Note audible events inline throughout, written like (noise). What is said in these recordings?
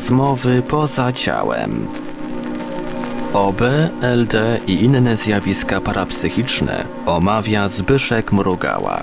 Rozmowy poza ciałem. OB, LD i inne zjawiska parapsychiczne omawia Zbyszek Mrugała.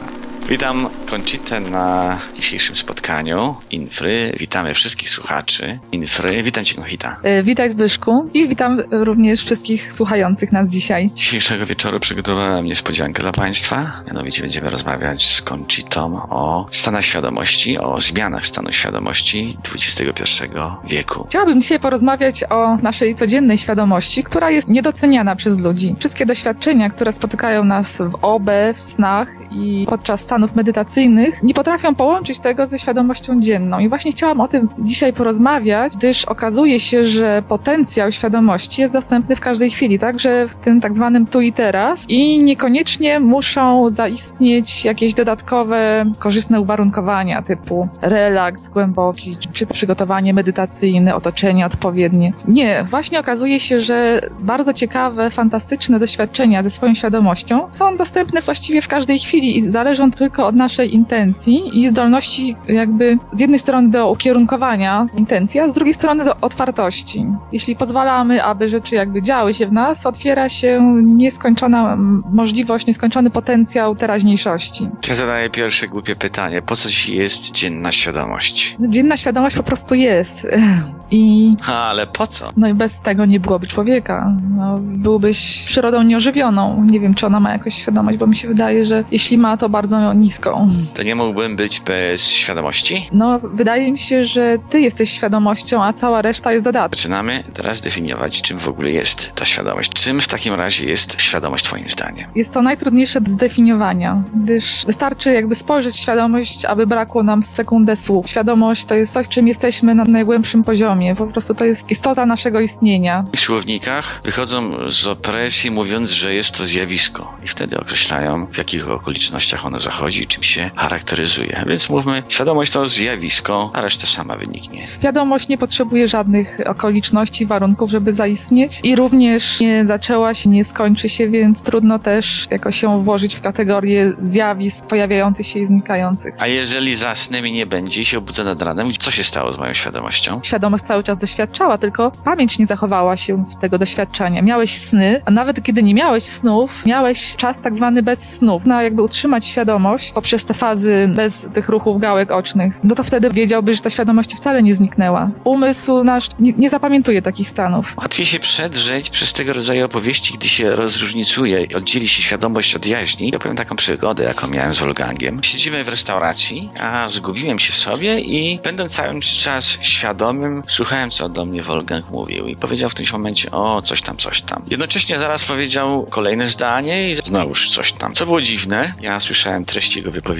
Witam Koncitę na dzisiejszym spotkaniu Infry. Witamy wszystkich słuchaczy Infry. Witam Cię, Konchita. E, Witaj Zbyszku i witam również wszystkich słuchających nas dzisiaj. Dzisiejszego wieczoru przygotowałem niespodziankę dla Państwa. Mianowicie będziemy rozmawiać z Koncitą o stanach świadomości, o zmianach stanu świadomości XXI wieku. Chciałabym dzisiaj porozmawiać o naszej codziennej świadomości, która jest niedoceniana przez ludzi. Wszystkie doświadczenia, które spotykają nas w OB, w snach i podczas stanów medytacyjnych, nie potrafią połączyć tego ze świadomością dzienną. I właśnie chciałam o tym dzisiaj porozmawiać, gdyż okazuje się, że potencjał świadomości jest dostępny w każdej chwili, także w tym tak zwanym tu i teraz i niekoniecznie muszą zaistnieć jakieś dodatkowe, korzystne uwarunkowania typu relaks głęboki, czy przygotowanie medytacyjne, otoczenie odpowiednie. Nie, właśnie okazuje się, że bardzo ciekawe, fantastyczne doświadczenia ze swoją świadomością są dostępne właściwie w każdej chwili i zależą tylko od naszej intencji i zdolności jakby z jednej strony do ukierunkowania intencji, a z drugiej strony do otwartości. Jeśli pozwalamy, aby rzeczy jakby działy się w nas, otwiera się nieskończona możliwość, nieskończony potencjał teraźniejszości. Ja zadaję pierwsze głupie pytanie. Po co Ci jest dzienna świadomość? Dzienna świadomość po prostu jest (laughs) i Ha, ale po co? no i bez tego nie byłoby człowieka. No, byłbyś przyrodą nieożywioną. Nie wiem, czy ona ma jakąś świadomość, bo mi się wydaje, że jeśli ma, to bardzo niską. To nie mógłbym być bez świadomości? No, wydaje mi się, że ty jesteś świadomością, a cała reszta jest dodatkiem. Zaczynamy teraz definiować, czym w ogóle jest ta świadomość. Czym w takim razie jest świadomość Twoim zdaniem? Jest to najtrudniejsze do zdefiniowania, gdyż wystarczy jakby spojrzeć świadomość, aby brakło nam sekundę słów. Świadomość to jest coś, czym jesteśmy na najgłębszym poziomie. Po prostu to jest istota naszego istnienia. W słownikach wychodzą z opresji mówiąc, że jest to zjawisko i wtedy określają, w jakich okolicznościach ono zachodzi czym się charakteryzuje. Więc mówmy, świadomość to zjawisko, a reszta sama wyniknie. Świadomość nie potrzebuje żadnych okoliczności, warunków, żeby zaistnieć i również nie zaczęła się, nie skończy się, więc trudno też jakoś ją włożyć w kategorię zjawisk pojawiających się i znikających. A jeżeli zasnę mi nie będzie i się obudzę nad ranem, co się stało z moją świadomością? Świadomość cały czas doświadczała, tylko pamięć nie zachowała się z tego doświadczenia. Miałeś sny, a nawet kiedy nie miałeś snów, miałeś czas tak zwany bez snów. No jakby utrzymać świadomość poprzez te fazy bez tych ruchów gałek ocznych, no to wtedy wiedziałbyś, że ta świadomość wcale nie zniknęła. Umysł nasz nie, nie zapamiętuje takich stanów. Łatwiej się przedrzeć przez tego rodzaju opowieści, gdy się rozróżnicuje oddzieli się świadomość od jaźni. Ja powiem taką przygodę, jaką miałem z Wolfgangiem. Siedzimy w restauracji, a zgubiłem się w sobie i będąc cały czas świadomym, słuchałem, co do mnie Wolfgang mówił i powiedział w którymś momencie, o, coś tam, coś tam. Jednocześnie zaraz powiedział kolejne zdanie i znowuż coś tam. Co było dziwne, ja słyszałem treść jego wypowiedzi,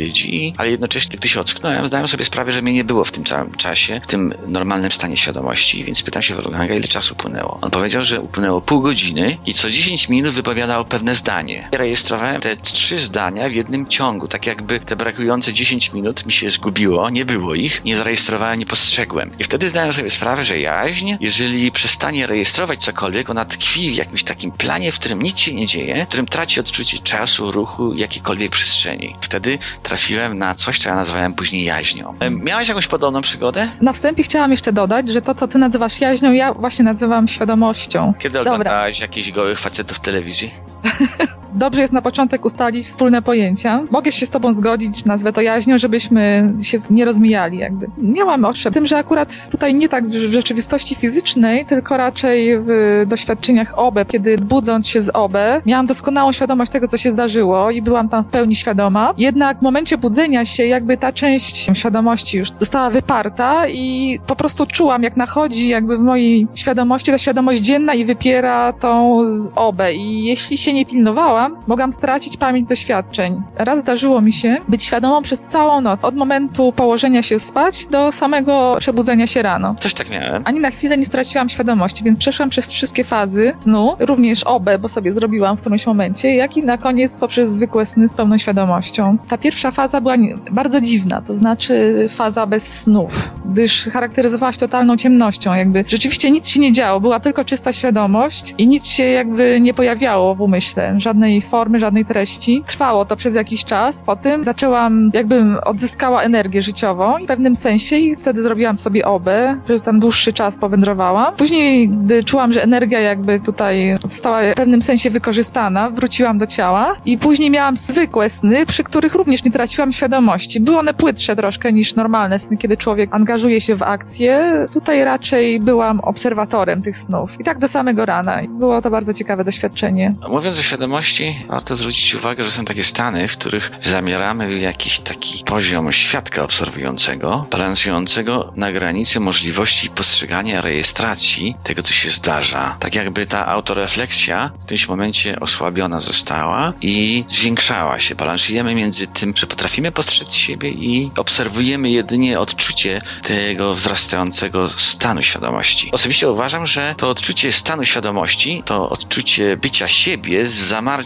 ale jednocześnie, gdy się ocknąłem, zdałem sobie sprawę, że mnie nie było w tym całym czasie, w tym normalnym stanie świadomości, więc pytam się Wolfganga, ile czasu upłynęło. On powiedział, że upłynęło pół godziny i co 10 minut wypowiadał pewne zdanie. Rejestrowałem te trzy zdania w jednym ciągu, tak jakby te brakujące 10 minut mi się zgubiło, nie było ich, nie zarejestrowałem, nie postrzegłem. I wtedy zdałem sobie sprawę, że jaźń, jeżeli przestanie rejestrować cokolwiek, ona tkwi w jakimś takim planie, w którym nic się nie dzieje, w którym traci odczucie czasu, ruchu, jakiejkolwiek przestrzeni. Wtedy trafiłem na coś, co ja nazwałem później jaźnią. Em, Miałeś jakąś podobną przygodę? Na wstępie chciałam jeszcze dodać, że to, co ty nazywasz jaźnią, ja właśnie nazywam świadomością. Kiedy Dobra. oglądałaś jakichś gołych facetów w telewizji? (laughs) Dobrze jest na początek ustalić wspólne pojęcia. Mogę się z tobą zgodzić, nazwę to jaźnią, żebyśmy się nie rozmijali jakby. Miałam owszem, tym, że akurat tutaj nie tak w rzeczywistości fizycznej, tylko raczej w doświadczeniach OBE, kiedy budząc się z OBE, miałam doskonałą świadomość tego, co się zdarzyło i byłam tam w pełni świadoma. Jednak w momencie budzenia się jakby ta część świadomości już została wyparta i po prostu czułam, jak nachodzi jakby w mojej świadomości ta świadomość dzienna i wypiera tą z OBE i jeśli się nie pilnowałam, mogłam stracić pamięć doświadczeń. Raz zdarzyło mi się być świadomą przez całą noc, od momentu położenia się spać do samego przebudzenia się rano. Też tak miałem. Ani na chwilę nie straciłam świadomości, więc przeszłam przez wszystkie fazy snu, również obę, bo sobie zrobiłam w którymś momencie, jak i na koniec poprzez zwykłe sny z pełną świadomością. Ta pierwsza faza była bardzo dziwna, to znaczy faza bez snów, gdyż charakteryzowała się totalną ciemnością, jakby rzeczywiście nic się nie działo, była tylko czysta świadomość i nic się jakby nie pojawiało w umyśle, żadnej żadnej formy, żadnej treści. Trwało to przez jakiś czas. Potem zaczęłam, jakbym odzyskała energię życiową w pewnym sensie i wtedy zrobiłam sobie obę, że tam dłuższy czas powędrowałam. Później, gdy czułam, że energia jakby tutaj została w pewnym sensie wykorzystana, wróciłam do ciała i później miałam zwykłe sny, przy których również nie traciłam świadomości. Były one płytsze troszkę niż normalne sny, kiedy człowiek angażuje się w akcję. Tutaj raczej byłam obserwatorem tych snów. I tak do samego rana. Było to bardzo ciekawe doświadczenie. Mówiąc o świadomości, warto zwrócić uwagę, że są takie stany, w których zamieramy jakiś taki poziom świadka obserwującego, balansującego na granicy możliwości postrzegania rejestracji tego, co się zdarza. Tak jakby ta autorefleksja w którymś momencie osłabiona została i zwiększała się. Balansujemy między tym, że potrafimy postrzec siebie i obserwujemy jedynie odczucie tego wzrastającego stanu świadomości. Osobiście uważam, że to odczucie stanu świadomości, to odczucie bycia siebie z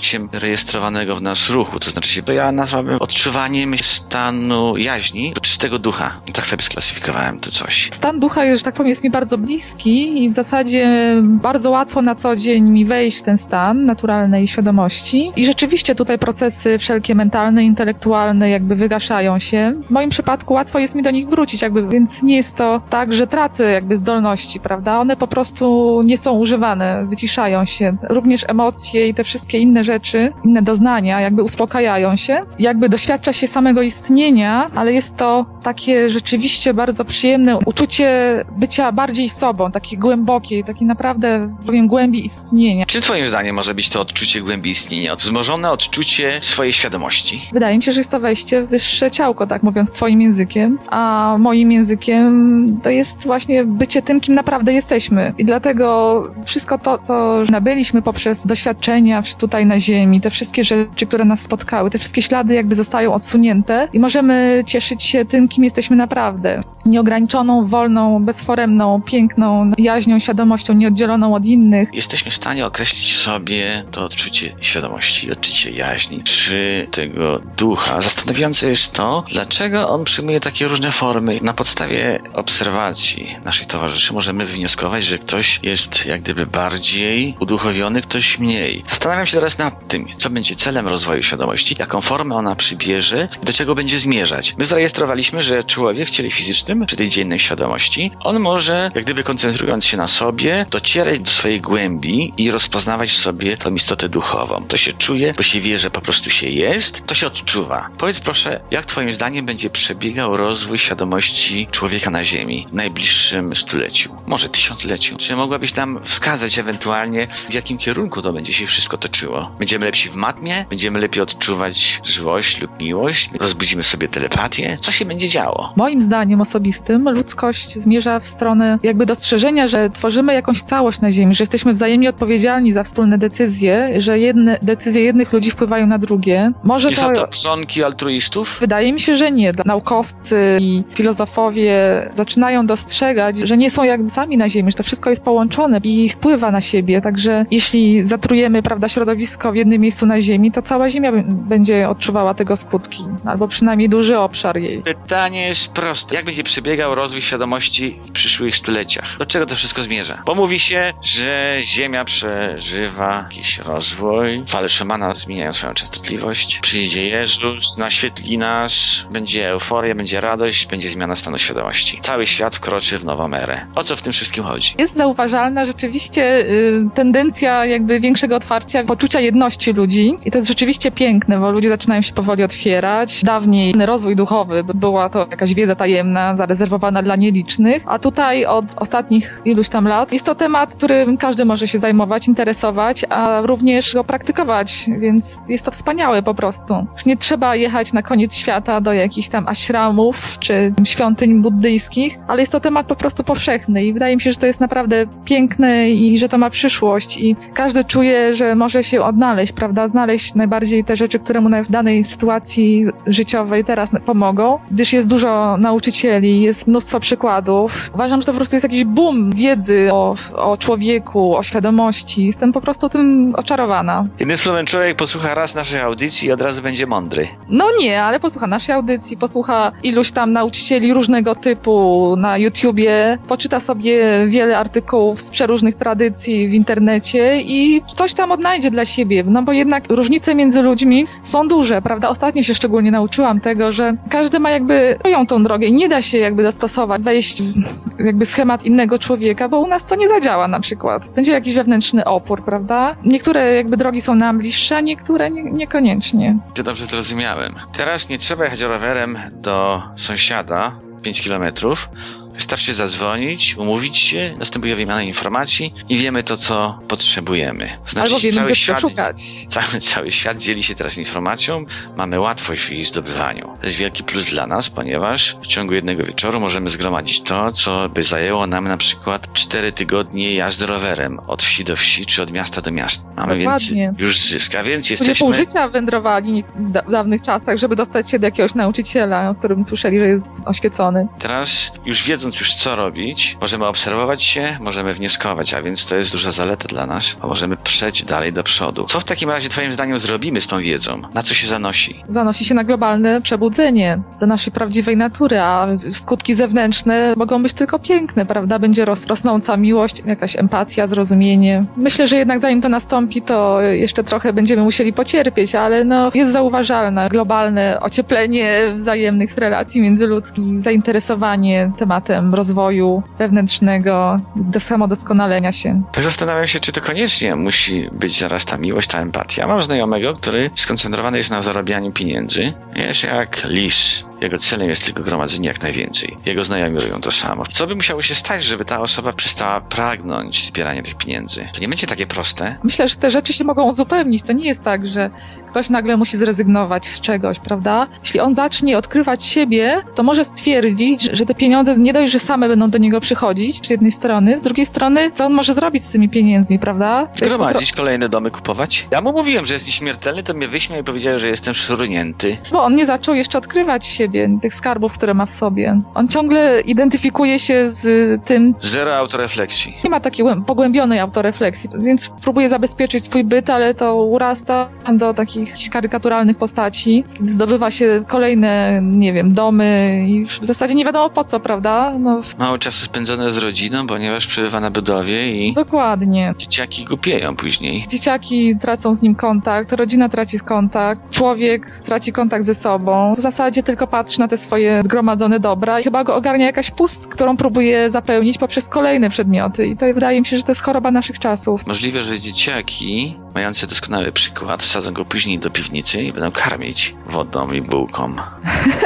zamarciem rejestrowanego w nas ruchu, to znaczy, bo ja nazwałbym odczuwaniem stanu jaźni do czystego ducha. Tak sobie sklasyfikowałem to coś. Stan ducha, że tak powiem, jest mi bardzo bliski i w zasadzie bardzo łatwo na co dzień mi wejść w ten stan naturalnej świadomości. I rzeczywiście tutaj procesy wszelkie mentalne, intelektualne jakby wygaszają się. W moim przypadku łatwo jest mi do nich wrócić, jakby, więc nie jest to tak, że tracę jakby zdolności, prawda? One po prostu nie są używane, wyciszają się. Również emocje i te wszystkie inne rzeczy, inne doznania jakby uspokajają się. Jakby doświadcza się samego istnienia, ale jest to takie rzeczywiście bardzo przyjemne uczucie bycia bardziej sobą, takie głębokie, takie naprawdę, powiem, głębi istnienia. Czym twoim zdaniem może być to odczucie głębi istnienia? Wzmożone odczucie swojej świadomości? Wydaje mi się, że jest to wejście w wyższe ciałko, tak mówiąc swoim językiem, a moim językiem to jest właśnie bycie tym, kim naprawdę jesteśmy. I dlatego wszystko to, co nabyliśmy poprzez doświadczenia tutaj na Ziemi, te wszystkie rzeczy, które nas spotkały, te wszystkie ślady jakby zostają odsunięte i możemy cieszyć się tym, kim jesteśmy naprawdę. Nieograniczoną, wolną, bezforemną, piękną, jaźnią, świadomością, nieoddzieloną od innych. Jesteśmy w stanie określić sobie to odczucie świadomości, odczucie jaźni, czy tego ducha. Zastanawiające jest to, dlaczego on przyjmuje takie różne formy. Na podstawie obserwacji naszych towarzyszy możemy wywnioskować, że ktoś jest jak gdyby bardziej uduchowiony, ktoś mniej. Zastanawiam się teraz nad tym, co będzie celem rozwoju świadomości, jaką formę ona przybierze do czego będzie zmierzać. My zarejestrowaliśmy, że człowiek w ciele fizycznym, czy tej dziennej świadomości, on może, jak gdyby koncentrując się na sobie, docierać do swojej głębi i rozpoznawać w sobie tą istotę duchową. To się czuje, bo się wie, że po prostu się jest, to się odczuwa. Powiedz proszę, jak twoim zdaniem będzie przebiegał rozwój świadomości człowieka na Ziemi w najbliższym stuleciu, może tysiącleciu? Czy mogłabyś tam wskazać ewentualnie, w jakim kierunku to będzie się wszystko toczyło? Będziemy lepsi w matmie? Będziemy lepiej odczuwać złość lub miłość? Rozbudzimy sobie telepatię? Co się będzie działo? Moim zdaniem osobistym ludzkość zmierza w stronę jakby dostrzeżenia, że tworzymy jakąś całość na Ziemi, że jesteśmy wzajemnie odpowiedzialni za wspólne decyzje, że jedne decyzje jednych ludzi wpływają na drugie. Może Nie są to członki altruistów? Wydaje mi się, że nie. Naukowcy i filozofowie zaczynają dostrzegać, że nie są jakby sami na Ziemi, że to wszystko jest połączone i wpływa na siebie. Także jeśli zatrujemy prawda, środowisko w jednym miejscu na Ziemi, to cała Ziemia będzie odczuwała tego skutki, albo przynajmniej duży obszar jej. Pytanie jest proste. Jak będzie przebiegał rozwój świadomości w przyszłych stuleciach? Do czego to wszystko zmierza? Bo mówi się, że Ziemia przeżywa jakiś rozwój, fale szamana zmieniają swoją częstotliwość, przyjdzie Jezus, naświetli nas, będzie euforia, będzie radość, będzie zmiana stanu świadomości. Cały świat wkroczy w nową erę. O co w tym wszystkim chodzi? Jest zauważalna rzeczywiście y, tendencja jakby większego otwarcia, poczucia jedności ludzi i to jest rzeczywiście piękne, bo ludzie zaczynają się powoli otwierać. Dawniej rozwój duchowy była to jakaś wiedza tajemna, zarezerwowana dla nielicznych, a tutaj od ostatnich iluś tam lat jest to temat, którym każdy może się zajmować, interesować, a również go praktykować, więc jest to wspaniałe po prostu. Już nie trzeba jechać na koniec świata do jakichś tam ashramów czy świątyń buddyjskich, ale jest to temat po prostu powszechny i wydaje mi się, że to jest naprawdę piękne i że to ma przyszłość i każdy czuje, że może się odnaleźć, prawda, znaleźć najbardziej te rzeczy, które mu w danej sytuacji życiowej teraz pomogą, gdyż jest jest dużo nauczycieli, jest mnóstwo przykładów. Uważam, że to po prostu jest jakiś boom wiedzy o, o człowieku, o świadomości. Jestem po prostu tym oczarowana. Jednym słowem, człowiek posłucha raz naszej audycji i od razu będzie mądry. No nie, ale posłucha naszej audycji, posłucha iluś tam nauczycieli różnego typu na YouTubie, poczyta sobie wiele artykułów z przeróżnych tradycji w internecie i coś tam odnajdzie dla siebie, no bo jednak różnice między ludźmi są duże, prawda? Ostatnio się szczególnie nauczyłam tego, że każdy ma jakby swoją tą drogę i nie da się jakby dostosować, wejść jakby schemat innego człowieka, bo u nas to nie zadziała na przykład. Będzie jakiś wewnętrzny opór, prawda? Niektóre jakby drogi są nam bliższe, a niektóre nie, niekoniecznie. Czy dobrze zrozumiałem? Teraz nie trzeba jechać rowerem do sąsiada 5 kilometrów. Wystarczy zadzwonić, umówić się, następuje wymiana informacji i wiemy to, co potrzebujemy. Znaczy, Albo wiemy, cały gdzie świat, szukać. cały, cały świat dzieli się teraz informacją, mamy łatwość w jej zdobywaniu. To jest wielki plus dla nas, ponieważ w ciągu jednego wieczoru możemy zgromadzić to, co by zajęło nam na przykład 4 tygodnie jazdy rowerem od wsi do wsi, czy od miasta do miasta. Mamy Dokładnie. więc już zysk, a więc Ludzie pół jesteśmy... życia wędrowali w dawnych czasach, żeby dostać się do jakiegoś nauczyciela, o którym słyszeli, że jest oświecony. Teraz, już wiedząc już co robić, możemy obserwować się, możemy wnioskować, a więc to jest duża zaleta dla nas, bo możemy przejść dalej do przodu. Co w takim razie twoim zdaniem zrobimy z tą wiedzą? Na co się zanosi? Zanosi się na globalne przebudzenie do naszej prawdziwej natury, a skutki zewnętrzne mogą być tylko piękne, prawda? Będzie ros- rosnąca miłość, jakaś empatia, zrozumienie. Myślę, że jednak zanim to nastąpi, to jeszcze trochę będziemy musieli pocierpieć, ale no, jest zauważalne globalne ocieplenie wzajemnych relacji międzyludzkich, zainteresowanie tematem rozwoju wewnętrznego, do samodoskonalenia się. Tak zastanawiam się, czy to koniecznie musi być zaraz ta miłość, ta empatia. Mam znajomego, który skoncentrowany jest na zarabianiu pieniędzy. Jest jak lis. Jego celem jest tylko gromadzenie jak najwięcej. Jego znajomi robią to samo. Co by musiało się stać, żeby ta osoba przestała pragnąć zbierania tych pieniędzy? To nie będzie takie proste. Myślę, że te rzeczy się mogą uzupełnić. To nie jest tak, że ktoś nagle musi zrezygnować z czegoś, prawda? Jeśli on zacznie odkrywać siebie, to może stwierdzić, że te pieniądze nie dość, że same będą do niego przychodzić, z jednej strony, z drugiej strony, co on może zrobić z tymi pieniędzmi, prawda? Gromadzić, kolejne domy kupować. Ja mu mówiłem, że jest nieśmiertelny, to mnie wyśmiał i powiedział, że jestem szurnięty. Bo on nie zaczął jeszcze odkrywać siebie, tych skarbów, które ma w sobie. On ciągle identyfikuje się z tym, Zero autorefleksji. nie ma takiej głę- pogłębionej autorefleksji, więc próbuje zabezpieczyć swój byt, ale to urasta do takich karykaturalnych postaci. Kiedy zdobywa się kolejne, nie wiem, domy i już w zasadzie nie wiadomo po co, prawda? No, Mało czasu spędzone z rodziną, ponieważ przebywa na budowie i dokładnie. dzieciaki głupieją później. Dzieciaki tracą z nim kontakt, rodzina traci kontakt, człowiek traci kontakt ze sobą. W zasadzie tylko patrzy na te swoje zgromadzone dobra i chyba go ogarnia jakaś pust, którą próbuje zapełnić poprzez kolejne przedmioty. I to wydaje mi się, że to jest choroba naszych czasów. Możliwe, że dzieciaki, mające doskonały przykład, wsadzą go później do piwnicy i będą karmić wodą i bułką.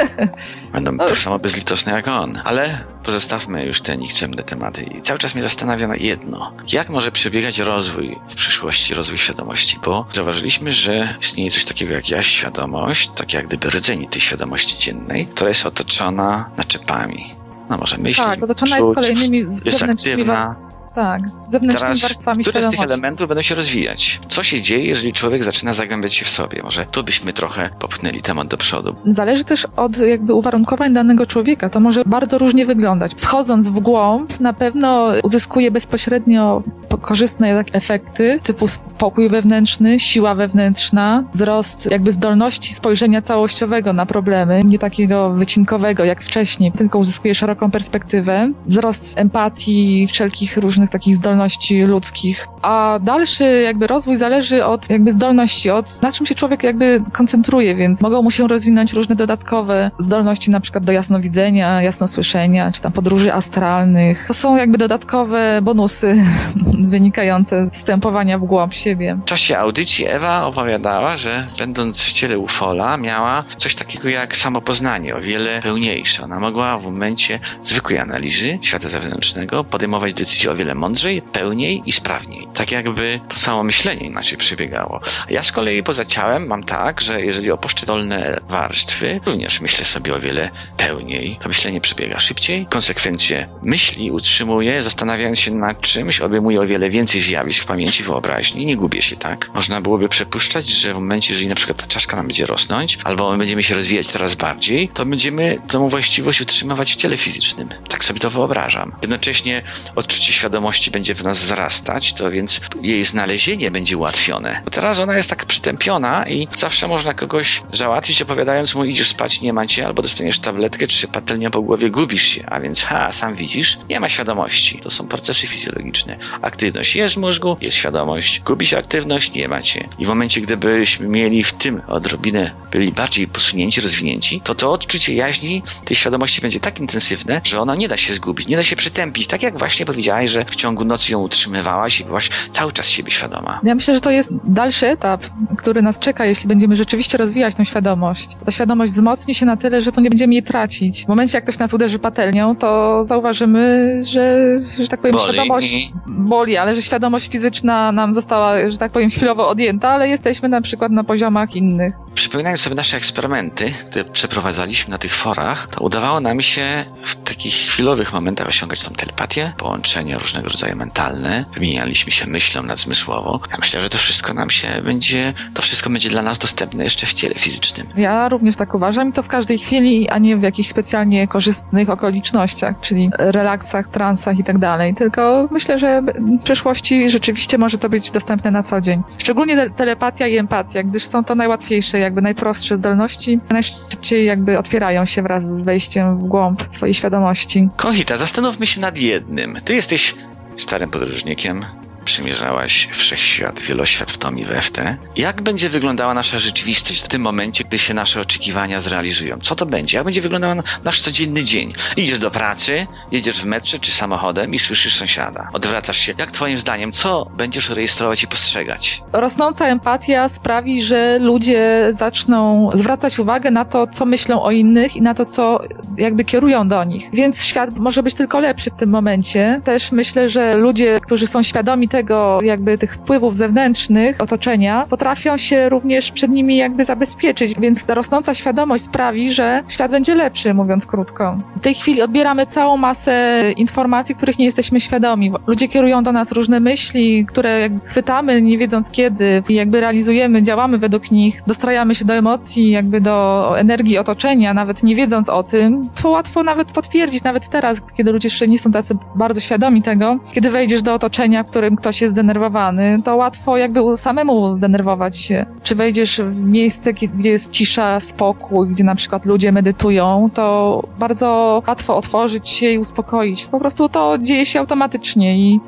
(laughs) Będą tak samo bezlitosne jak on. Ale pozostawmy już te nikczemne tematy. I cały czas mnie zastanawia na jedno. Jak może przebiegać rozwój w przyszłości, rozwój świadomości? Bo zauważyliśmy, że istnieje coś takiego jak ja świadomość, tak jak gdyby rdzenie tej świadomości dziennej, która jest otoczona naczepami. No może myśleć, Tak, otoczona jest czuć, kolejnymi jest aktywna, tak, zewnętrznymi Teraz, warstwami które z tych elementów będą się rozwijać? Co się dzieje, jeżeli człowiek zaczyna zagłębiać się w sobie? Może tu byśmy trochę popchnęli temat do przodu. Zależy też od jakby uwarunkowań danego człowieka. To może bardzo różnie wyglądać. Wchodząc w głąb, na pewno uzyskuje bezpośrednio korzystne efekty typu spokój wewnętrzny, siła wewnętrzna, wzrost jakby zdolności spojrzenia całościowego na problemy, nie takiego wycinkowego jak wcześniej, tylko uzyskuje szeroką perspektywę, wzrost empatii, wszelkich różnych takich zdolności ludzkich. A dalszy jakby rozwój zależy od jakby zdolności, od na czym się człowiek jakby koncentruje, więc mogą mu się rozwinąć różne dodatkowe zdolności, na przykład do jasnowidzenia, jasnosłyszenia, czy tam podróży astralnych. To są jakby dodatkowe bonusy (laughs) wynikające z wstępowania w głąb siebie. W czasie audycji Ewa opowiadała, że będąc w ciele Ufola miała coś takiego jak samopoznanie, o wiele pełniejsze. Ona mogła w momencie zwykłej analizy świata zewnętrznego podejmować decyzje o wiele mądrzej, pełniej i sprawniej. Tak jakby to samo myślenie inaczej przebiegało. Ja z kolei poza ciałem mam tak, że jeżeli o poszczególne warstwy, również myślę sobie o wiele pełniej. To myślenie przebiega szybciej, konsekwencje myśli utrzymuję, zastanawiając się nad czymś, obejmuję o wiele więcej zjawisk w pamięci, wyobraźni, nie gubię się, tak? Można byłoby przypuszczać, że w momencie, jeżeli na przykład ta czaszka nam będzie rosnąć, albo my będziemy się rozwijać coraz bardziej, to będziemy tą właściwość utrzymywać w ciele fizycznym. Tak sobie to wyobrażam. Jednocześnie odczucie świadomości będzie w nas wzrastać, to więc jej znalezienie będzie ułatwione. Bo teraz ona jest tak przytępiona i zawsze można kogoś załatwić, opowiadając mu idziesz spać, nie ma cię, albo dostaniesz tabletkę, czy patelnią po głowie, gubisz się. A więc ha, sam widzisz, nie ma świadomości. To są procesy fizjologiczne. Aktywność jest w mózgu, jest świadomość. Gubi się aktywność, nie ma cię. I w momencie, gdybyśmy mieli w tym odrobinę, byli bardziej posunięci, rozwinięci, to to odczucie jaźni tej świadomości będzie tak intensywne, że ono nie da się zgubić, nie da się przytępić. Tak jak właśnie powiedziałaś, że w ciągu nocy ją utrzymywałaś i byłaś cały czas siebie świadoma. Ja myślę, że to jest dalszy etap, który nas czeka, jeśli będziemy rzeczywiście rozwijać tą świadomość. Ta świadomość wzmocni się na tyle, że to nie będziemy jej tracić. W momencie, jak ktoś nas uderzy patelnią, to zauważymy, że, że tak powiem, Boli. świadomość boli, ale że świadomość fizyczna nam została, że tak powiem, chwilowo odjęta, ale jesteśmy na przykład na poziomach innych. Przypominając sobie nasze eksperymenty, które przeprowadzaliśmy na tych forach, to udawało nam się w takich chwilowych momentach osiągać tą telepatię, połączenia różnego rodzaju mentalne, wymienialiśmy się myślą nadzmysłowo. Ja myślę, że to wszystko nam się będzie, to wszystko będzie dla nas dostępne jeszcze w ciele fizycznym. Ja również tak uważam i to w każdej chwili, a nie w jakichś specjalnie korzystnych okolicznościach, czyli relaksach, transach i tak dalej. Tylko myślę, że w przyszłości rzeczywiście może to być dostępne na co dzień. Szczególnie te- telepatia i empatia, gdyż są to najłatwiejsze, jakby najprostsze zdolności, najszybciej jakby otwierają się wraz z wejściem w głąb swojej świadomości. Konchita, zastanówmy się nad jednym. Ty jesteś starym podróżnikiem, przymierzałaś wszechświat, wieloświat w tom i we w te. Jak będzie wyglądała nasza rzeczywistość w tym momencie, gdy się nasze oczekiwania zrealizują? Co to będzie? Jak będzie wyglądał nasz codzienny dzień? Idziesz do pracy, jedziesz w metrze czy samochodem i słyszysz sąsiada. Odwracasz się. Jak twoim zdaniem, co będziesz rejestrować i postrzegać? Rosnąca empatia sprawi, że ludzie zaczną zwracać uwagę na to, co myślą o innych i na to, co jakby kierują do nich. Więc świat może być tylko lepszy w tym momencie. Też myślę, że ludzie, którzy są świadomi tego, jakby tych wpływów zewnętrznych otoczenia, potrafią się również przed nimi jakby zabezpieczyć. Więc ta rosnąca świadomość sprawi, że świat będzie lepszy, mówiąc krótko. W tej chwili odbieramy całą masę informacji, których nie jesteśmy świadomi. Ludzie kierują do nas różne myśli, które chwytamy, nie wiedząc kiedy, i jakby realizujemy, działamy według nich, dostrajamy się do emocji, jakby do energii otoczenia, nawet nie wiedząc o tym. To łatwo nawet potwierdzić, nawet teraz, kiedy ludzie jeszcze nie są tacy bardzo świadomi tego, kiedy wejdziesz do otoczenia, w którym ktoś jest zdenerwowany, to łatwo jakby samemu zdenerwować się. Czy wejdziesz w miejsce, gdzie jest cisza, spokój, gdzie na przykład ludzie medytują, to bardzo łatwo otworzyć się i uspokoić. Po prostu to dzieje się automatycznie i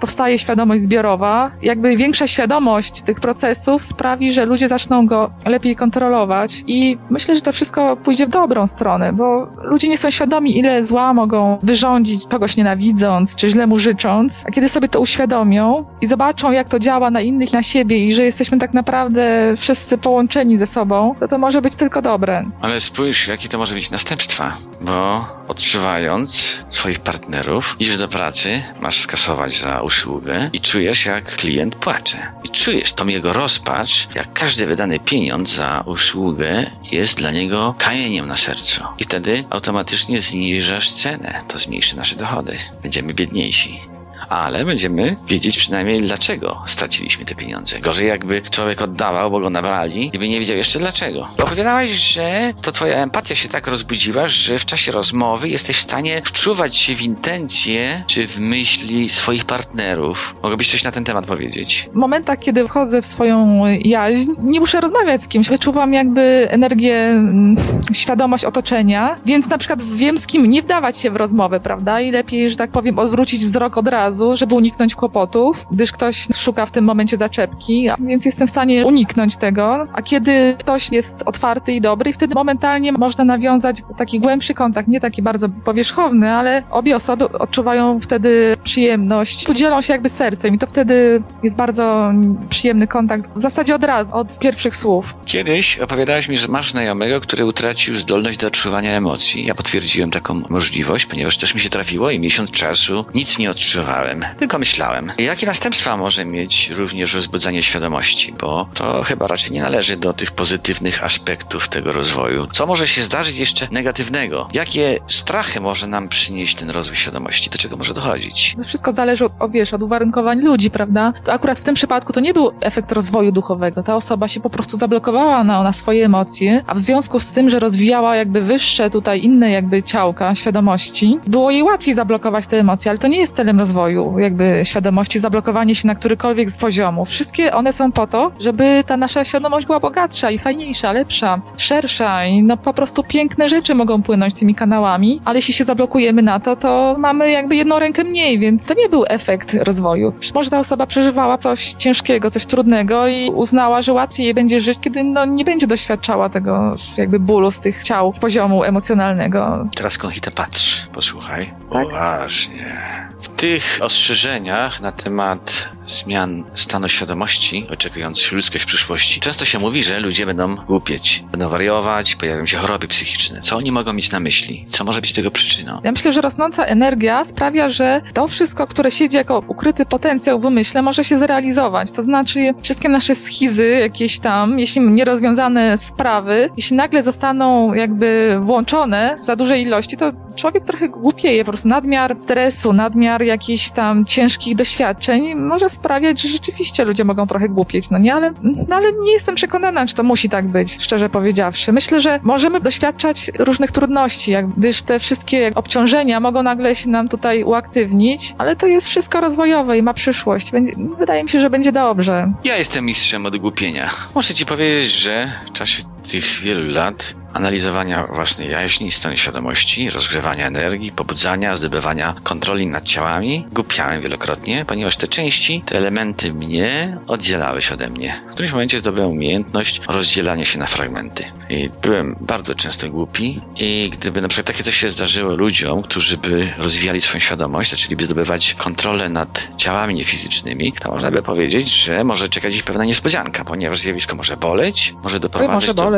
powstaje świadomość zbiorowa. Jakby większa świadomość tych procesów sprawi, że ludzie zaczną go lepiej kontrolować i myślę, że to wszystko pójdzie w dobrą stronę, bo ludzie nie są świadomi, ile zła mogą wyrządzić kogoś nienawidząc, czy źle mu życząc, a kiedy sobie to uświadomią i zobaczą, jak to działa na innych, na siebie i że jesteśmy tak naprawdę wszyscy połączeni ze sobą, to to może być tylko dobre. Ale spójrz, jakie to może mieć następstwa, bo odczuwając swoich partnerów, idziesz do pracy, masz skasować za usługę i czujesz, jak klient płacze. I czujesz tą jego rozpacz, jak każdy wydany pieniądz za usługę jest dla niego kamieniem na sercu. I wtedy automatycznie zniżasz cenę, to zmniejszy nasze dochody. Będziemy biedniejsi. Ale będziemy wiedzieć przynajmniej dlaczego straciliśmy te pieniądze. Gorzej jakby człowiek oddawał, bo go nabrali i by nie wiedział jeszcze dlaczego. Opowiadałaś, że to twoja empatia się tak rozbudziła, że w czasie rozmowy jesteś w stanie wczuwać się w intencje czy w myśli swoich partnerów. Mogłabyś coś na ten temat powiedzieć? W momentach, kiedy wchodzę w swoją jaźń, nie muszę rozmawiać z kimś. Wyczuwam jakby energię, mm, świadomość otoczenia, więc na przykład wiem z kim nie wdawać się w rozmowę, prawda? I lepiej, że tak powiem, odwrócić wzrok od razu, żeby uniknąć kłopotów, gdyż ktoś szuka w tym momencie zaczepki, więc jestem w stanie uniknąć tego. A kiedy ktoś jest otwarty i dobry, wtedy momentalnie można nawiązać taki głębszy kontakt, nie taki bardzo powierzchowny, ale obie osoby odczuwają wtedy przyjemność. Tu dzielą się jakby sercem i to wtedy jest bardzo przyjemny kontakt. W zasadzie od razu, od pierwszych słów. Kiedyś opowiadałaś mi, że masz znajomego, który utracił zdolność do odczuwania emocji. Ja potwierdziłem taką możliwość, ponieważ też mi się trafiło i miesiąc czasu nic nie odczuwałem. Wiedziałem, tylko myślałem. Jakie następstwa może mieć również rozbudzanie świadomości, bo to chyba raczej nie należy do tych pozytywnych aspektów tego rozwoju. Co może się zdarzyć jeszcze negatywnego? Jakie strachy może nam przynieść ten rozwój świadomości? Do czego może dochodzić? Wszystko zależy od, o, wiesz, od uwarunkowań ludzi, prawda? To akurat w tym przypadku to nie był efekt rozwoju duchowego. Ta osoba się po prostu zablokowała na, na swoje emocje, a w związku z tym, że rozwijała jakby wyższe tutaj inne jakby ciałka świadomości, było jej łatwiej zablokować te emocje, ale to nie jest celem rozwoju jakby świadomości, zablokowanie się na którykolwiek z poziomów. Wszystkie one są po to, żeby ta nasza świadomość była bogatsza i fajniejsza, lepsza, szersza i no po prostu piękne rzeczy mogą płynąć tymi kanałami, ale jeśli się zablokujemy na to, to mamy jakby jedną rękę mniej, więc to nie był efekt rozwoju. Może ta osoba przeżywała coś ciężkiego, coś trudnego i uznała, że łatwiej jej będzie żyć, kiedy no, nie będzie doświadczała tego jakby bólu z tych ciał, z poziomu emocjonalnego. Teraz Konchita patrz, posłuchaj. Tak? Uważnie. W tych ostrzeżeniach na temat zmian stanu świadomości oczekujących ludzkość w przyszłości często się mówi, że ludzie będą głupieć, będą wariować, pojawią się choroby psychiczne. Co oni mogą mieć na myśli? Co może być tego przyczyną? Ja myślę, że rosnąca energia sprawia, że to wszystko, które siedzi jako ukryty potencjał w umyśle, może się zrealizować. To znaczy, wszystkie nasze schizy, jakieś tam, jeśli nierozwiązane sprawy, jeśli nagle zostaną jakby włączone za dużej ilości, to człowiek trochę głupieje. Po prostu nadmiar stresu, nadmiar jakichś tam ciężkich doświadczeń może sprawiać, że rzeczywiście ludzie mogą trochę głupieć, no nie? Ale, no ale nie jestem przekonana, czy to musi tak być, szczerze powiedziawszy. Myślę, że możemy doświadczać różnych trudności, jak, gdyż te wszystkie obciążenia mogą nagle się nam tutaj uaktywnić, ale to jest wszystko rozwojowe i ma przyszłość. Będzie, wydaje mi się, że będzie dobrze. Ja jestem mistrzem od głupienia. Muszę ci powiedzieć, że w czasie tych wielu lat analizowania własnej jaźni, stanu świadomości, rozgrzewania energii, pobudzania, zdobywania kontroli nad ciałami, głupiałem wielokrotnie, ponieważ te części, te elementy mnie oddzielały się ode mnie. W którymś momencie zdobyłem umiejętność rozdzielania się na fragmenty. I byłem bardzo często głupi i gdyby na przykład takie coś się zdarzyło ludziom, którzy by rozwijali swoją świadomość, zaczęliby zdobywać kontrolę nad ciałami niefizycznymi, to można by powiedzieć, że może czekać ich pewna niespodzianka, ponieważ zjawisko może boleć, może Oj, doprowadzać może do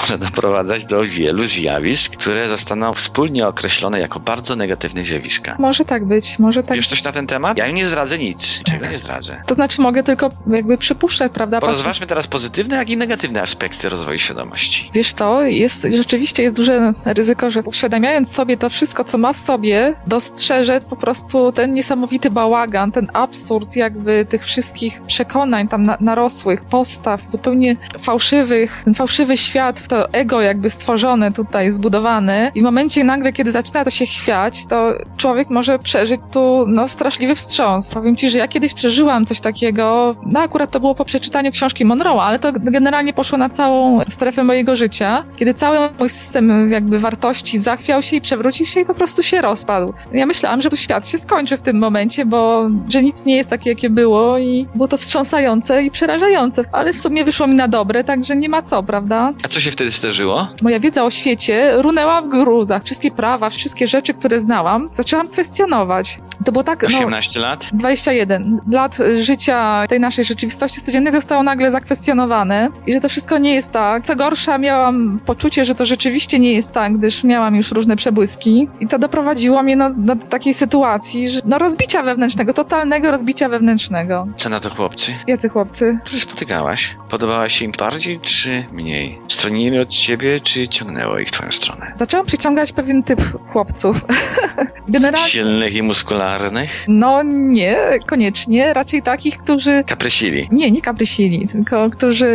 może (laughs) doprowadzać do wielu zjawisk, które zostaną wspólnie określone jako bardzo negatywne zjawiska. Może tak być, może tak Wiesz coś na ten temat? Ja nie zdradzę nic. Czego nie zdradzę? To znaczy mogę tylko jakby przypuszczać, prawda? Porozważmy teraz pozytywne, jak i negatywne aspekty rozwoju świadomości. Wiesz to, jest, rzeczywiście jest duże ryzyko, że uświadamiając sobie to wszystko, co ma w sobie, dostrzeże po prostu ten niesamowity bałagan, ten absurd jakby tych wszystkich przekonań tam na, narosłych, postaw, zupełnie fałszywych, fałszywy świat, to ego jakby stworzone tutaj, zbudowane i w momencie nagle, kiedy zaczyna to się chwiać, to człowiek może przeżyć tu no, straszliwy wstrząs. Powiem ci, że ja kiedyś przeżyłam coś takiego, no akurat to było po przeczytaniu książki Monroe'a, ale to generalnie poszło na całą strefę mojego życia, kiedy cały mój system jakby wartości zachwiał się i przewrócił się i po prostu się rozpadł. Ja myślałam, że tu świat się skończy w tym momencie, bo że nic nie jest takie, jakie było i było to wstrząsające i przerażające, ale w sumie wyszło mi na dobre, także nie ma co, prawda? A co się wtedy zdarzyło? Moja wiedza o świecie runęła w gruzach. Wszystkie prawa, wszystkie rzeczy, które znałam, zaczęłam kwestionować. To było tak, no, 18 lat? 21 lat życia tej naszej rzeczywistości codziennej zostało nagle zakwestionowane i że to wszystko nie jest tak. Co gorsza, miałam poczucie, że to rzeczywiście nie jest tak, gdyż miałam już różne przebłyski i to doprowadziło mnie no, do takiej sytuacji, że no rozbicia wewnętrznego, totalnego rozbicia wewnętrznego. Co na to chłopcy? Jacy chłopcy? Którzy spotykałaś? Podobała się im bardziej czy mniej? Stronili od ciebie, czy ciągnęło ich w twoją stronę? Zaczęłam przyciągać pewien typ chłopców. (laughs) Generalnie, Silnych i muskularnych? no nie, koniecznie, raczej takich, którzy Kaprysili. Nie, nie kaprysili, tylko którzy,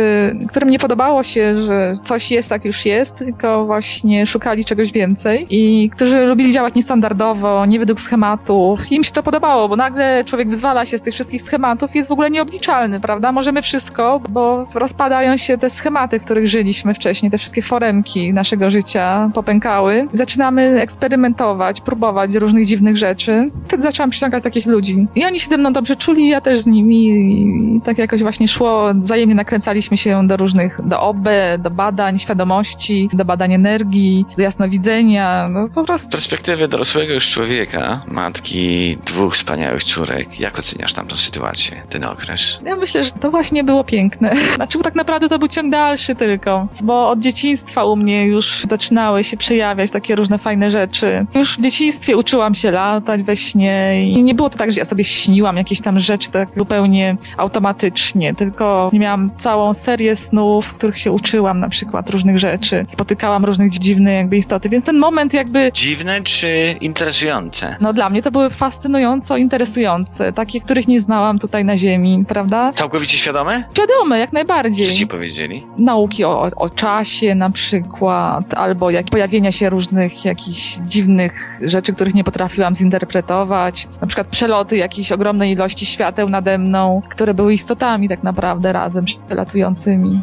którym nie podobało się, że coś jest jak już jest, tylko właśnie szukali czegoś więcej i którzy lubili działać niestandardowo, nie według schematów. Im się to podobało, bo nagle człowiek wyzwala się z tych wszystkich schematów i jest w ogóle nieobliczalny, prawda? Możemy wszystko, bo rozpadają się te schematy, w których żyliśmy wcześniej, te wszystkie foremki naszego życia popękały. Zaczynamy eksperymentować, próbować różnych dziwnych rzeczy. Wtedy zaczęłam przyciągać takich ludzi. I oni się ze mną dobrze czuli, ja też z nimi i tak jakoś właśnie szło, wzajemnie nakręcaliśmy się do różnych, do OB, do badań świadomości, do badań energii, do jasnowidzenia, no po Z prostu. perspektywy dorosłego już człowieka, matki dwóch wspaniałych córek, jak oceniasz tamtą sytuację, ten okres? Ja myślę, że to właśnie było piękne. (laughs) Znaczy, bo tak naprawdę to był ciąg dalszy tylko, bo od dzieciństwa u mnie już zaczynały się przejawiać takie różne fajne rzeczy. Już w dzieciństwie uczyłam się latać we śnie i nie było to tak, że ja sobie śniłam jakieś tam rzeczy tak zupełnie automatycznie, tylko miałam całą serię snów, w których się uczyłam na przykład różnych rzeczy. Spotykałam różnych dziwnych jakby istoty, więc ten moment jakby Dziwne czy interesujące? no dla mnie to były fascynująco interesujące, takie, których nie znałam tutaj na Ziemi, prawda? Całkowicie świadome? Świadome, jak Co ci najbardziej. powiedzieli? Nauki o, o czasie na przykład, albo jak pojawienia się różnych jakichś dziwnych rzeczy, których nie potrafiłam zinterpretować. Na przykład przeloty jakiejś ogromnej ilości świateł nade mną, które były istotami tak naprawdę razem przelatującymi.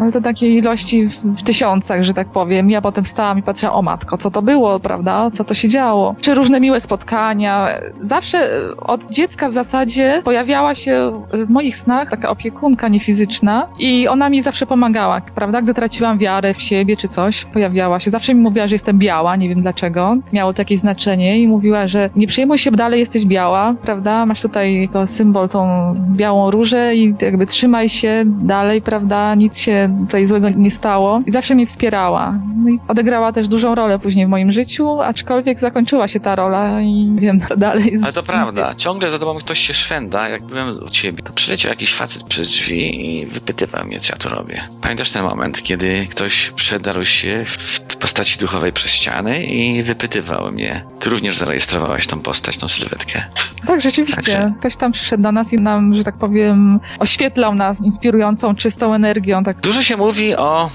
Ale to takiej ilości w, w tysiącach, że tak powiem. Ja potem wstałam i patrzyłam, o matko, co to było, prawda? Co to się działo? Czy różne miłe spotkania. Zawsze e, od dziecka w zasadzie pojawiała się w moich snach taka opiekunka niefizyczna i ona mi zawsze pomagała, prawda? Gdy traciłam wiarę w siebie czy coś, pojawiała się. Zawsze mi mówiła, że jestem biała, nie wiem dlaczego. Miało to jakieś znaczenie i mówiła, że nie przejmuj się, dalej jesteś biała, prawda? Masz tutaj jako symbol tą białą różę i jakby trzymaj się dalej, prawda? Nic się tutaj złego nie stało. I zawsze mnie wspierała. No i odegrała też dużą rolę później w moim życiu, aczkolwiek zakończyła się ta rola i nie wiem, dalej. Ale to prawda, ciągle za tobą ktoś się szwenda. Jak byłem u ciebie, to przyleciał jakiś facet przez drzwi i wypytywał mnie, co ja tu robię. Pamiętasz ten moment, kiedy ktoś przedarł się w postaci duchowej przez ściany i wypytywał mnie. Ty również zarejestrowałeś tą postać, tą sylwetkę. Tak, rzeczywiście. Także- Ktoś tam przyszedł do nas i nam, że tak powiem, oświetlał nas inspirującą, czystą energią. Tak. Dużo się mówi o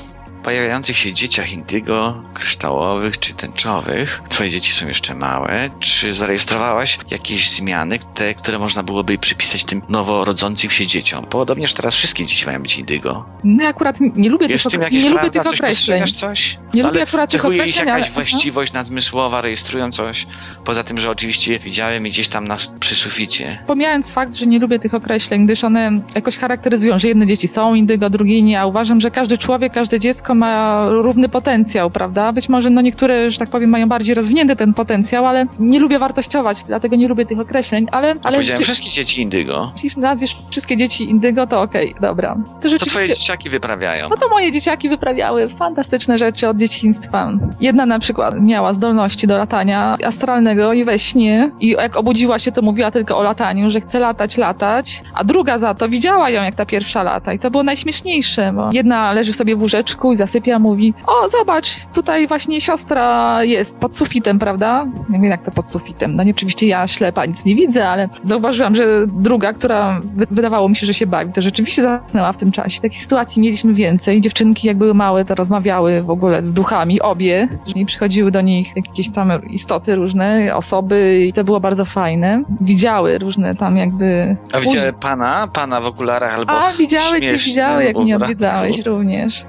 pojawiających się dzieciach indygo, kryształowych czy tęczowych. Twoje dzieci są jeszcze małe. Czy zarejestrowałaś jakieś zmiany, te, które można byłoby przypisać tym noworodzącym się dzieciom? Podobnież teraz wszystkie dzieci mają być indygo. No, akurat nie lubię Jest tych, nie lubię tych Coś określeń. postrzegasz coś? Nie Ale lubię akurat tych cechuje ich określeń, jakaś ale- właściwość nadmysłowa, rejestrują coś? Poza tym, że oczywiście widziałem je gdzieś tam na, przy suficie. Pomijając fakt, że nie lubię tych określeń, gdyż one jakoś charakteryzują, że jedne dzieci są indygo, drugie nie, a uważam, że każdy człowiek, każde dziecko ma równy potencjał, prawda? Być może no niektóre, że tak powiem, mają bardziej rozwinięty ten potencjał, ale nie lubię wartościować, dlatego nie lubię tych określeń, ale... Ale powiedziałem wszystkie dzieci indygo. jeśli nazwiesz wszystkie dzieci indygo, to okej, dobra. To To twoje dzieciaki wyprawiają. No to moje dzieciaki wyprawiały fantastyczne rzeczy od dzieciństwa. Jedna na przykład miała zdolności do latania astralnego i we śnie. I jak obudziła się, to mówiła tylko o lataniu, że chce latać, latać. A druga za to widziała ją, jak ta pierwsza lata. I to było najśmieszniejsze, bo jedna leży sobie w łóżeczku i zasypia, mówi o, zobacz, tutaj właśnie siostra jest pod sufitem, prawda? Nie wiem, jak to pod sufitem. No nie, oczywiście ja ślepa, nic nie widzę, ale zauważyłam, że druga, która wy- wydawało mi się, że się bawi, to rzeczywiście zasnęła w tym czasie. Takich sytuacji mieliśmy więcej. Dziewczynki, jak były małe, to rozmawiały w ogóle z duchami, obie. I przychodziły do nich jakieś tam istoty różne, osoby i to było bardzo fajne. Widziały różne tam jakby... A widziałem pana, pana w okularach albo A, widziały cię, widziały, jak mnie odwiedzałeś (laughs) również.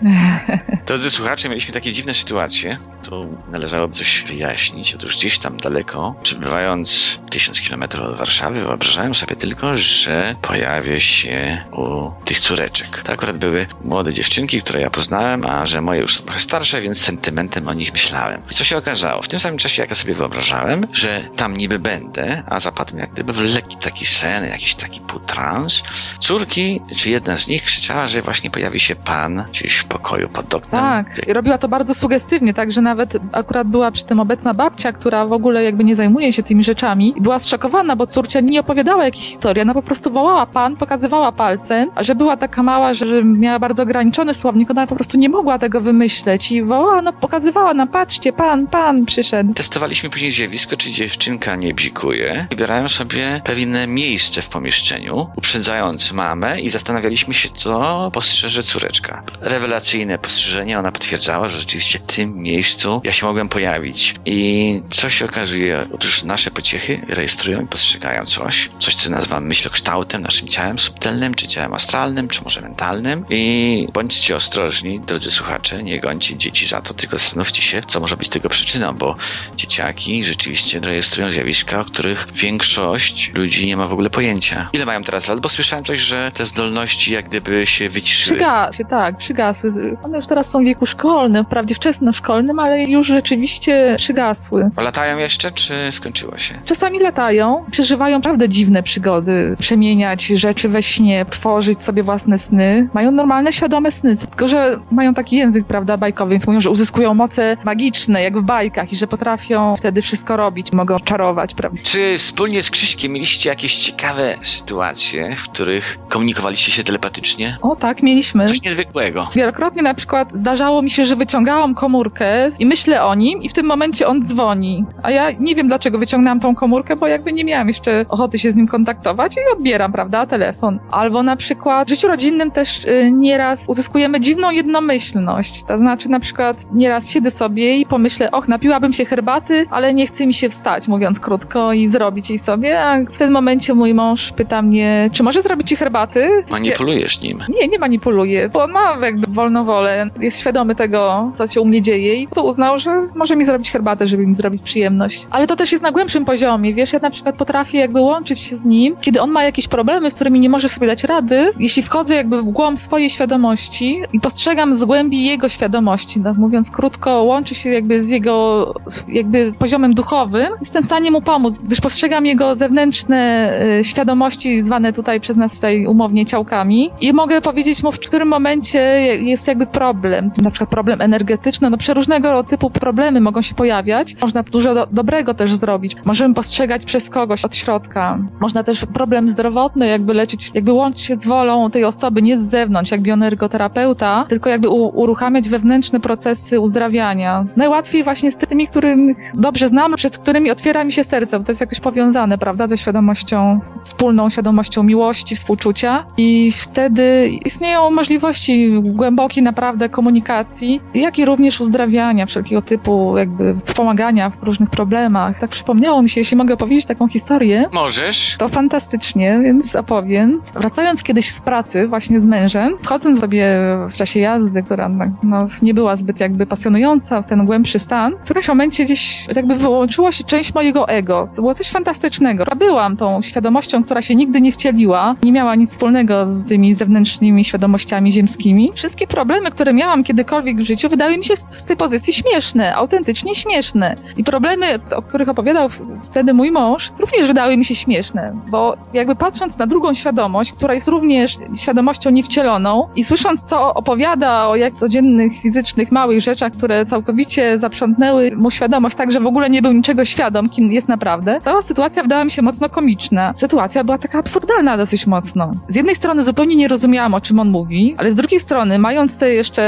Drodzy słuchacze, mieliśmy takie dziwne sytuacje. Tu należałoby coś wyjaśnić. Otóż gdzieś tam daleko, przebywając tysiąc kilometrów od Warszawy, wyobrażałem sobie tylko, że pojawię się u tych córeczek. To akurat były młode dziewczynki, które ja poznałem, a że moje już są trochę starsze, więc sentymentem o nich myślałem. I co się okazało? W tym samym czasie, jak ja sobie wyobrażałem, że tam niby będę, a zapadłem jak gdyby w lekki taki sen, jakiś taki półtrans, córki, czy jedna z nich krzyczała, że właśnie pojawi się pan gdzieś w pokoju pod Tak, robiła to bardzo sugestywnie, tak, że nawet akurat była przy tym obecna babcia, która w ogóle jakby nie zajmuje się tymi rzeczami. I była zszokowana, bo córcia nie opowiadała jakiejś historii, ona po prostu wołała pan, pokazywała palcem, a że była taka mała, że miała bardzo ograniczony słownik, ona po prostu nie mogła tego wymyśleć i wołała, no pokazywała nam, patrzcie, pan, pan przyszedł. Testowaliśmy później zjawisko, czy dziewczynka nie bzikuje. Wybierają sobie pewne miejsce w pomieszczeniu, uprzedzając mamę i zastanawialiśmy się, co postrzeże córeczka. Rewelacyjne postrzeżenie, ona potwierdzała, że rzeczywiście w tym miejscu ja się mogłem pojawić. I co się okazuje? Otóż nasze pociechy rejestrują i postrzegają coś, coś co nazywam myślokształtem, naszym ciałem subtelnym, czy ciałem astralnym, czy może mentalnym. I bądźcie ostrożni, drodzy słuchacze, nie gońcie dzieci za to, tylko zastanówcie się, co może być tego przyczyną, bo dzieciaki rzeczywiście rejestrują zjawiska, o których większość ludzi nie ma w ogóle pojęcia. Ile mają teraz lat? Bo słyszałem coś, że te zdolności jak gdyby się wyciszyły. Przygasły, tak, przygasły. One już już teraz są w wieku szkolnym, wprawdzie wczesnoszkolnym, ale już rzeczywiście przygasły. Latają jeszcze, czy skończyło się? Czasami latają, przeżywają naprawdę dziwne przygody, przemieniać rzeczy we śnie, tworzyć sobie własne sny. Mają normalne, świadome sny, tylko że mają taki język, prawda, bajkowy, więc mówią, że uzyskują moce magiczne, jak w bajkach i że potrafią wtedy wszystko robić, mogą czarować, prawda. Czy wspólnie z Krzyśkiem mieliście jakieś ciekawe sytuacje, w których komunikowaliście się telepatycznie? O tak, mieliśmy. Coś niezwykłego. Wielokrotnie na przykład zdarzało mi się, że wyciągałam komórkę i myślę o nim i w tym momencie on dzwoni. A ja nie wiem dlaczego wyciągnęłam tą komórkę, bo jakby nie miałam jeszcze ochoty się z nim kontaktować i odbieram, prawda, telefon. Albo na przykład w życiu rodzinnym też y, nieraz uzyskujemy dziwną jednomyślność. To znaczy na przykład nieraz siedzę sobie i pomyślę, och, napiłabym się herbaty, ale nie chce mi się wstać, mówiąc krótko, i zrobić jej sobie, a w tym momencie mój mąż pyta mnie, czy może zrobić ci herbaty? Manipulujesz nim. Nie, nie manipuluje, bo on ma jakby wolną wolę, jest świadomy tego, co się u mnie dzieje i to uznał, że może mi zrobić herbatę, żeby mi zrobić przyjemność. Ale to też jest na głębszym poziomie, wiesz, ja na przykład potrafię jakby łączyć się z nim, kiedy on ma jakieś problemy, z którymi nie może sobie dać rady, jeśli wchodzę jakby w głąb swojej świadomości i postrzegam z głębi jego świadomości, no, mówiąc krótko, łączy się jakby z jego jakby poziomem duchowym, jestem w stanie mu pomóc, gdyż postrzegam jego zewnętrzne y, świadomości, zwane tutaj przez nas tutaj umownie ciałkami i mogę powiedzieć mu, w którym momencie jest jakby problem, na przykład problem energetyczny, no przeróżnego typu problemy mogą się pojawiać. Można dużo do, dobrego też zrobić. Możemy postrzegać przez kogoś od środka. Można też problem zdrowotny jakby leczyć, jakby łączyć się z wolą tej osoby, nie z zewnątrz, jak bioenergoterapeuta, tylko jakby u, uruchamiać wewnętrzne procesy uzdrawiania. Najłatwiej właśnie z tymi, których dobrze znam, przed którymi otwiera mi się serce, bo to jest jakoś powiązane, prawda, ze świadomością, wspólną świadomością miłości, współczucia i wtedy istnieją możliwości głębokiej naprawdę komunikacji, jak i również uzdrawiania wszelkiego typu jakby pomagania w różnych problemach. Tak przypomniało mi się, jeśli mogę opowiedzieć taką historię, Możesz. to fantastycznie, więc opowiem. Wracając kiedyś z pracy właśnie z mężem, wchodząc sobie w czasie jazdy, która no, nie była zbyt jakby pasjonująca w ten głębszy stan, w którymś momencie gdzieś jakby wyłączyła się część mojego ego. To było coś fantastycznego. Byłam tą świadomością, która się nigdy nie wcieliła, nie miała nic wspólnego z tymi zewnętrznymi świadomościami ziemskimi. Wszystkie problemy, które miałam kiedykolwiek w życiu, wydały mi się z, tej pozycji śmieszne, autentycznie śmieszne. I problemy, o których opowiadał wtedy mój mąż, również wydały mi się śmieszne, bo jakby patrząc na drugą świadomość, która jest również świadomością niewcieloną i słysząc, co opowiada o jak codziennych, fizycznych, małych rzeczach, które całkowicie zaprzątnęły mu świadomość tak, że w ogóle nie był niczego świadom, kim jest naprawdę, to sytuacja wydała mi się mocno komiczna. Sytuacja była taka absurdalna dosyć mocno. Z jednej strony zupełnie nie rozumiałam, o czym on mówi, ale z drugiej strony, mając te jeszcze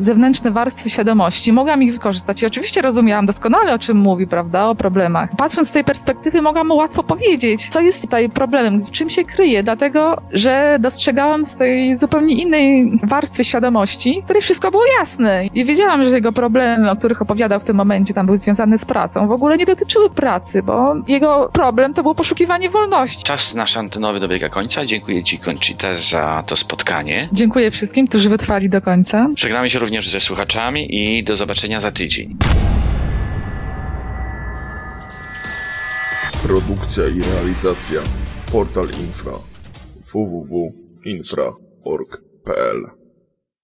zewnętrzne warstwy świadomości, mogłam ich wykorzystać i oczywiście rozumiałam doskonale, o czym mówi, prawda, o problemach. Patrząc z tej perspektywy, mogłam mu łatwo powiedzieć, co jest tutaj problemem, w czym się kryje, dlatego, że dostrzegałam z tej zupełnie innej warstwy świadomości, w której wszystko było jasne. I wiedziałam, że jego problemy, o których opowiadał w tym momencie, tam były związane z pracą, w ogóle nie dotyczyły pracy, bo jego problem to było poszukiwanie wolności. Czas nasz antenowy dobiega końca. Dziękuję Ci, Conchita, za to spotkanie. Dziękuję wszystkim, którzy wytrwali do końca. Żegnamy się również ze słuchaczami i do zobaczenia za tydzień. Produkcja i realizacja Portal Infra www.infra.org.pl